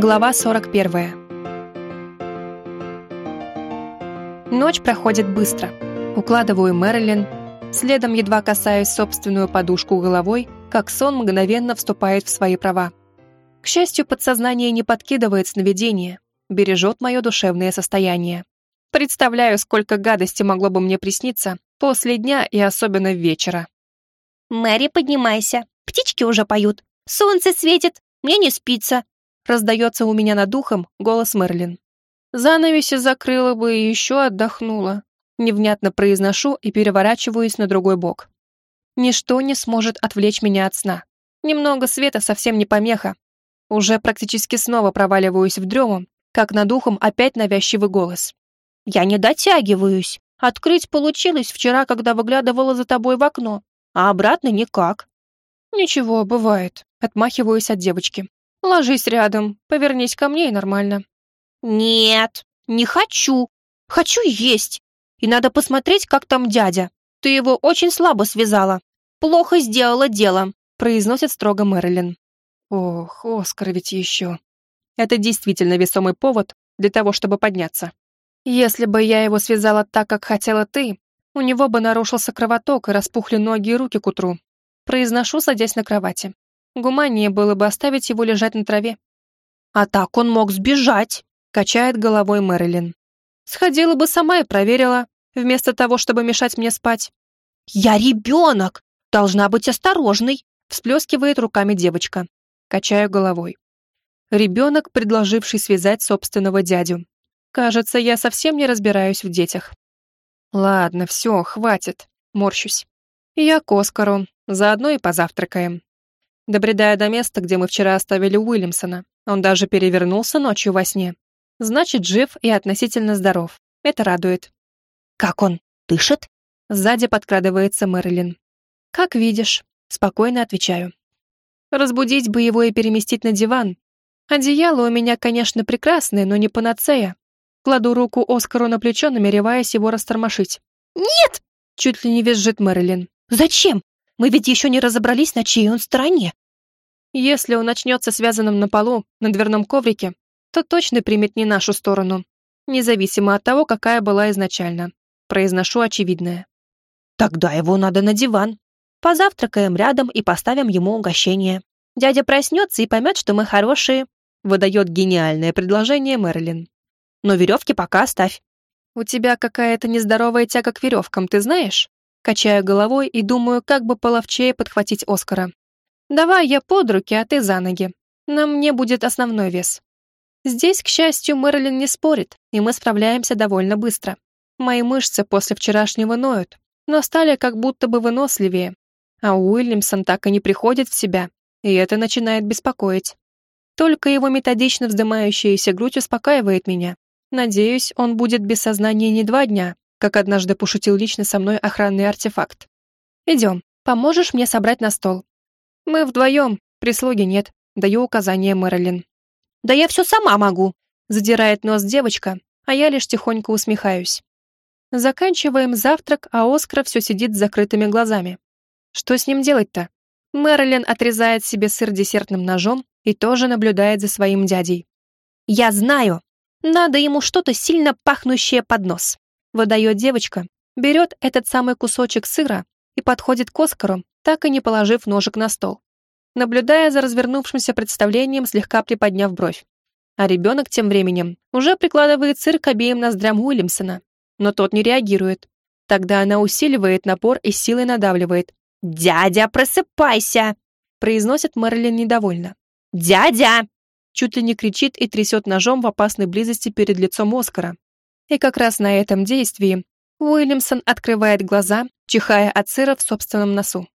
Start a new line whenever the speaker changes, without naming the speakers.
Глава 41. Ночь проходит быстро. Укладываю Мэрилин, следом едва касаюсь собственную подушку головой, как сон мгновенно вступает в свои права. К счастью, подсознание не подкидывает сновидения, бережет мое душевное состояние. Представляю, сколько гадости могло бы мне присниться после дня и особенно вечера.
«Мэри, поднимайся. Птички уже поют. Солнце светит. Мне не спится раздается у меня над ухом голос Мерлин. Занавеси закрыла бы и еще отдохнула. Невнятно произношу и переворачиваюсь на другой бок. Ничто не сможет отвлечь меня от сна. Немного света совсем не помеха. Уже практически снова проваливаюсь в дрему, как над ухом опять навязчивый голос. «Я не дотягиваюсь. Открыть получилось вчера, когда выглядывала за тобой в окно, а обратно никак». «Ничего, бывает», — отмахиваюсь от девочки. Ложись рядом, повернись ко мне и нормально. Нет, не хочу. Хочу есть. И надо посмотреть, как там дядя. Ты его очень слабо связала. Плохо сделала дело, произносит строго Мэрилин. Ох, Оскар ведь еще. Это действительно весомый повод для того, чтобы подняться. Если бы я его связала так, как хотела ты, у него бы нарушился кровоток и распухли ноги и руки к утру. Произношу, садясь на кровати. Гуманнее было бы оставить его лежать на траве. А так он мог сбежать, качает головой Мэрилин. Сходила бы сама и проверила, вместо того, чтобы мешать мне спать. Я ребенок, должна быть осторожной, всплескивает руками девочка. Качаю головой. Ребенок, предложивший связать собственного дядю. Кажется, я совсем не разбираюсь в детях. Ладно, все, хватит. Морщусь. Я к Оскару, заодно и позавтракаем. Добредая до места, где мы вчера оставили Уильямсона, он даже перевернулся ночью во сне. Значит, жив и относительно здоров. Это радует. «Как он? Дышит?» Сзади подкрадывается Мэрилин. «Как видишь», — спокойно отвечаю. «Разбудить бы его и переместить на диван. Одеяло у меня, конечно, прекрасное, но не панацея. Кладу руку Оскару на плечо, намереваясь его растормошить. «Нет!»
— чуть ли не визжит Мэрилин.
«Зачем? Мы ведь еще не разобрались, на чьей он стороне.
Если он начнется связанным на полу, на дверном коврике, то точно примет не нашу сторону, независимо от того, какая была изначально. Произношу очевидное.
Тогда его надо на диван. Позавтракаем рядом и поставим ему угощение. Дядя проснется и поймет, что мы хорошие. Выдает гениальное предложение Мэрилин. Но веревки пока оставь.
У тебя какая-то нездоровая тяга к веревкам, ты знаешь? Качаю головой и думаю, как бы половчее подхватить Оскара. Давай я под руки, а ты за ноги. На мне будет основной вес. Здесь, к счастью, Мэрилин не спорит, и мы справляемся довольно быстро. Мои мышцы после вчерашнего ноют, но стали как будто бы выносливее. А Уильямсон так и не приходит в себя, и это начинает беспокоить. Только его методично вздымающаяся грудь успокаивает меня. Надеюсь, он будет без сознания не два дня, как однажды пошутил лично со мной охранный артефакт. Идем, поможешь мне собрать на стол. Мы вдвоем, прислуги нет, даю указание Мэрилин.
Да я все сама могу,
задирает нос девочка, а я лишь тихонько усмехаюсь. Заканчиваем завтрак, а Оскар все сидит с закрытыми глазами. Что с ним делать-то? Мэрилин отрезает себе сыр десертным ножом и тоже наблюдает за своим дядей.
«Я знаю! Надо ему что-то сильно пахнущее под нос!» Выдает девочка, берет этот самый кусочек сыра и подходит к Оскару, так и не положив ножик на стол, наблюдая за развернувшимся представлением, слегка приподняв бровь. А ребенок тем временем уже прикладывает сыр к обеим ноздрям Уильямсона, но тот не реагирует. Тогда она усиливает напор и силой надавливает. «Дядя, просыпайся!» произносит Мэрилин недовольно. «Дядя!» чуть ли не кричит и трясет ножом в опасной близости перед лицом Оскара. И как раз на этом действии Уильямсон открывает глаза, чихая от сыра в собственном носу.